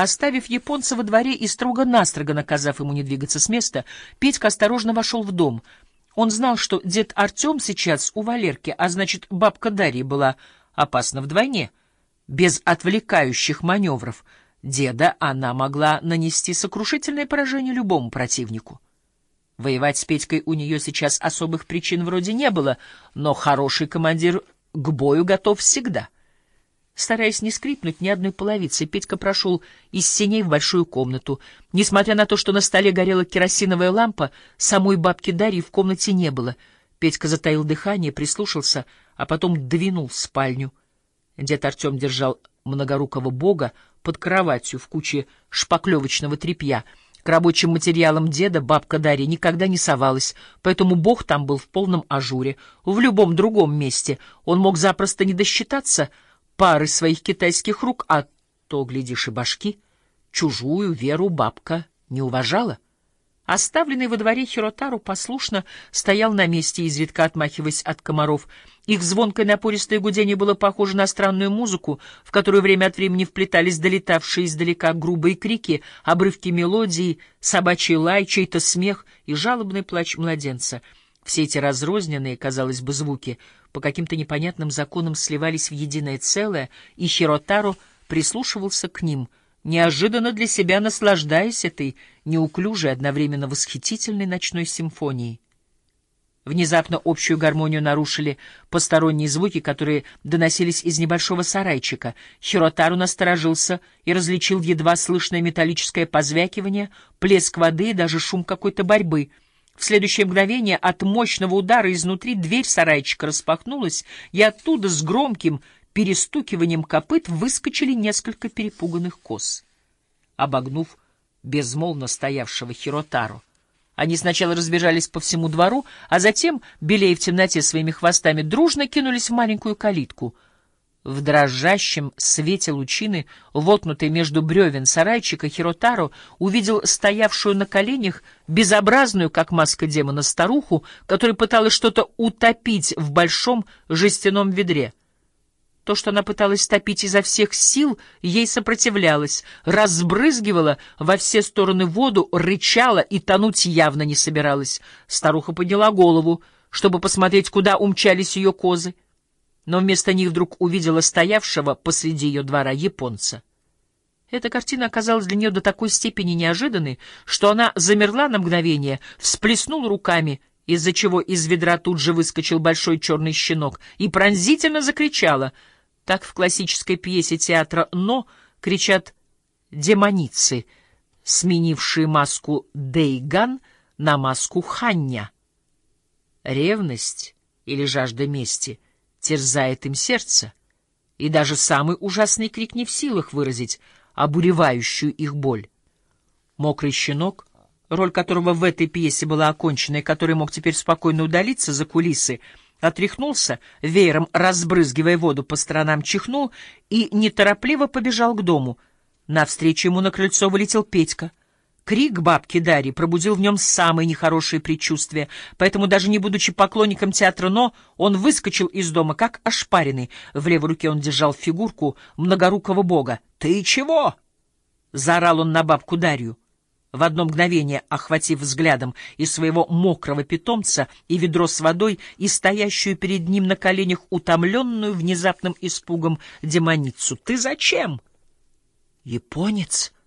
Оставив японца во дворе и строго-настрого наказав ему не двигаться с места, Петька осторожно вошел в дом. Он знал, что дед Артем сейчас у Валерки, а значит, бабка Дарья была опасна вдвойне. Без отвлекающих маневров деда она могла нанести сокрушительное поражение любому противнику. Воевать с Петькой у нее сейчас особых причин вроде не было, но хороший командир к бою готов всегда. Стараясь не скрипнуть ни одной половицы, Петька прошел из сеней в большую комнату. Несмотря на то, что на столе горела керосиновая лампа, самой бабки Дарьи в комнате не было. Петька затаил дыхание, прислушался, а потом двинул в спальню. Дед Артем держал многорукого бога под кроватью в куче шпаклевочного тряпья — к рабочим материалам деда бабка Дарья никогда не совалась, поэтому бог там был в полном ажуре. В любом другом месте он мог запросто не досчитаться пары своих китайских рук, а то, глядишь, и башки. Чужую веру бабка не уважала. Оставленный во дворе Хиротару послушно стоял на месте, изредка отмахиваясь от комаров. Их звонкое напористое гудение было похоже на странную музыку, в которую время от времени вплетались долетавшие издалека грубые крики, обрывки мелодии, собачий лай, чей-то смех и жалобный плач младенца. Все эти разрозненные, казалось бы, звуки по каким-то непонятным законам сливались в единое целое, и Хиротару прислушивался к ним — неожиданно для себя наслаждаясь этой неуклюжей, одновременно восхитительной ночной симфонией. Внезапно общую гармонию нарушили посторонние звуки, которые доносились из небольшого сарайчика. Хиротару насторожился и различил едва слышное металлическое позвякивание, плеск воды и даже шум какой-то борьбы. В следующее мгновение от мощного удара изнутри дверь сарайчика распахнулась, и оттуда с громким перестукиванием копыт выскочили несколько перепуганных коз. Обогнув безмолвно стоявшего Хиротару, они сначала разбежались по всему двору, а затем, белея в темноте своими хвостами, дружно кинулись в маленькую калитку. В дрожащем свете лучины, воткнутой между бревен сарайчика, Хиротару увидел стоявшую на коленях безобразную, как маска демона, старуху, которая пыталась что-то утопить в большом жестяном ведре — то, что она пыталась топить изо всех сил, ей сопротивлялась, разбрызгивала во все стороны воду, рычала и тонуть явно не собиралась. Старуха подняла голову, чтобы посмотреть, куда умчались ее козы, но вместо них вдруг увидела стоявшего посреди ее двора японца. Эта картина оказалась для нее до такой степени неожиданной, что она замерла на мгновение, всплеснула руками — из-за чего из ведра тут же выскочил большой черный щенок, и пронзительно закричала — так в классической пьесе театра «Но» кричат демоницы, сменившие маску Дейган на маску Ханья. Ревность или жажда мести терзает им сердце, и даже самый ужасный крик не в силах выразить обуревающую их боль. Мокрый щенок, роль которого в этой пьесе была окончена и который мог теперь спокойно удалиться за кулисы, отряхнулся, веером разбрызгивая воду по сторонам, чихнул и неторопливо побежал к дому. Навстречу ему на крыльцо вылетел Петька. Крик бабки Дарьи пробудил в нем самые нехорошие предчувствия, поэтому, даже не будучи поклонником театра «Но», он выскочил из дома, как ошпаренный. В левой руке он держал фигурку многорукого бога. «Ты чего?» — заорал он на бабку Дарью в одно мгновение охватив взглядом и своего мокрого питомца, и ведро с водой, и стоящую перед ним на коленях утомленную внезапным испугом демоницу. — Ты зачем? — Японец? —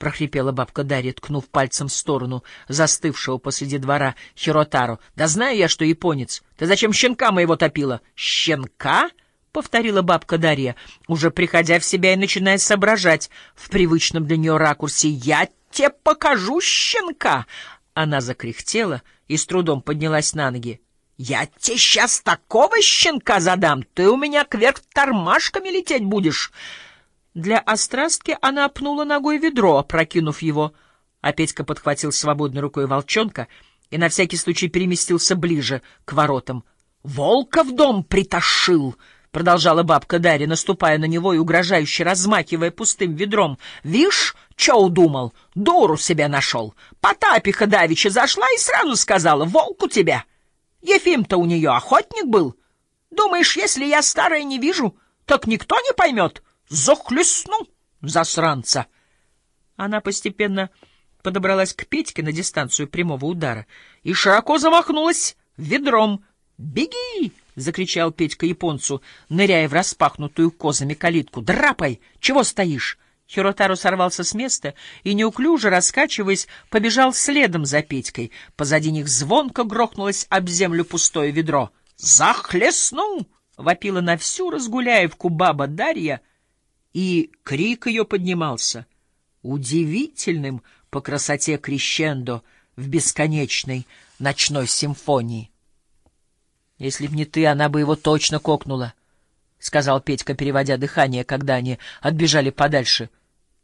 прохрипела бабка Дарья, ткнув пальцем в сторону застывшего посреди двора Хиротару. — Да знаю я, что японец. Ты зачем щенка моего топила? — Щенка? — повторила бабка Дарья, уже приходя в себя и начиная соображать в привычном для нее ракурсе. — Я тебе покажу щенка!» Она закряхтела и с трудом поднялась на ноги. «Я тебе сейчас такого щенка задам, ты у меня кверх тормашками лететь будешь!» Для острастки она опнула ногой ведро, прокинув его, а Петька подхватил свободной рукой волчонка и на всякий случай переместился ближе к воротам. «Волка в дом притащил!» — продолжала бабка Дарья, наступая на него и угрожающе размахивая пустым ведром. — Вишь, что удумал? Дуру себе нашел. Потапиха давеча зашла и сразу сказала, волк у тебя. Ефим-то у нее охотник был. Думаешь, если я старая не вижу, так никто не поймет? Захлестну, засранца. Она постепенно подобралась к Петьке на дистанцию прямого удара и широко замахнулась ведром. «Беги!» — закричал Петька японцу, ныряя в распахнутую козами калитку. «Драпай! Чего стоишь?» Хиротару сорвался с места и, неуклюже раскачиваясь, побежал следом за Петькой. Позади них звонко грохнулось об землю пустое ведро. «Захлестну!» — вопила на всю разгуляевку баба Дарья, и крик ее поднимался удивительным по красоте крещендо в бесконечной ночной симфонии. «Если б не ты, она бы его точно кокнула», — сказал Петька, переводя дыхание, когда они отбежали подальше —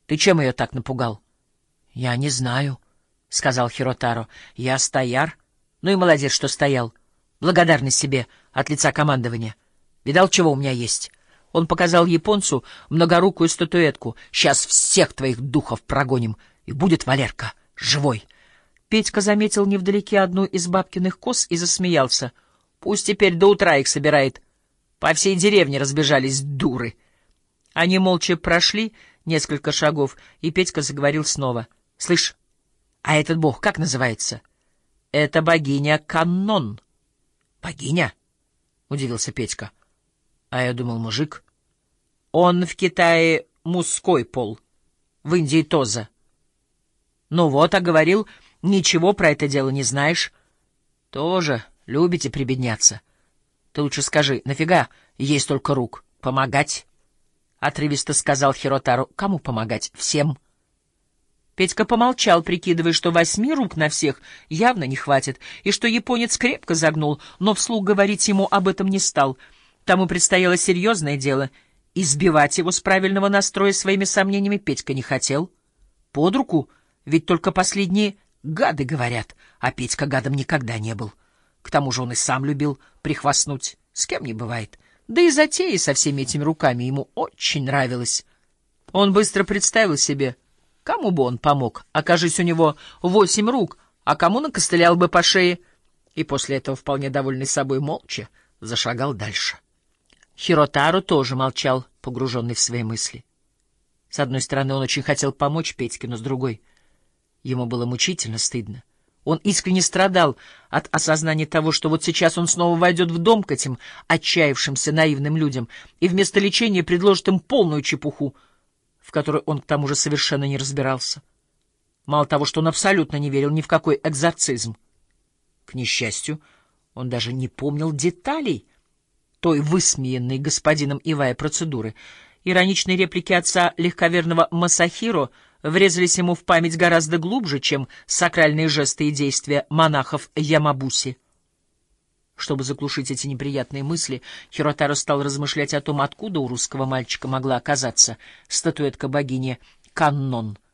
ты чем ее так напугал? — Я не знаю, — сказал Хиротаро. — Я стояр. Ну и молодец, что стоял. Благодарность себе от лица командования. Видал, чего у меня есть? Он показал японцу многорукую статуэтку. Сейчас всех твоих духов прогоним, и будет Валерка живой. Петька заметил невдалеке одну из бабкиных коз и засмеялся. Пусть теперь до утра их собирает. По всей деревне разбежались дуры. Они молча прошли несколько шагов, и Петька заговорил снова. — Слышь, а этот бог как называется? — Это богиня Каннон. — Богиня? — удивился Петька. — А я думал, мужик. — Он в Китае мужской пол, в Индии Тоза. — Ну вот, а говорил, ничего про это дело не знаешь. — Тоже любите прибедняться. Ты лучше скажи, нафига есть только рук? Помогать? — отрывисто сказал Хиротару. — Кому помогать? Всем. Петька помолчал, прикидывая, что восьми рук на всех явно не хватит, и что японец крепко загнул, но вслух говорить ему об этом не стал. Тому предстояло серьезное дело. Избивать его с правильного настроя своими сомнениями Петька не хотел. Под руку, ведь только последние гады говорят, а Петька гадом никогда не был. К тому же он и сам любил прихвастнуть. С кем не бывает. — да и затея со всеми этими руками ему очень нравилась. Он быстро представил себе, кому бы он помог, окажись у него восемь рук, а кому накостылял бы по шее, и после этого, вполне довольный собой, молча зашагал дальше. Хиротару тоже молчал, погруженный в свои мысли. С одной стороны, он очень хотел помочь Петьке, но с другой — ему было мучительно стыдно. Он искренне страдал от осознания того, что вот сейчас он снова войдет в дом к этим отчаявшимся наивным людям и вместо лечения предложит им полную чепуху, в которой он к тому же совершенно не разбирался. Мало того, что он абсолютно не верил ни в какой экзорцизм. К несчастью, он даже не помнил деталей той высмеянной господином Ивая процедуры. Ироничные реплики отца легковерного Масахиро — врезались ему в память гораздо глубже, чем сакральные жесты и действия монахов Ямабуси. Чтобы заглушить эти неприятные мысли, Хиротаро стал размышлять о том, откуда у русского мальчика могла оказаться статуэтка богини Каннон —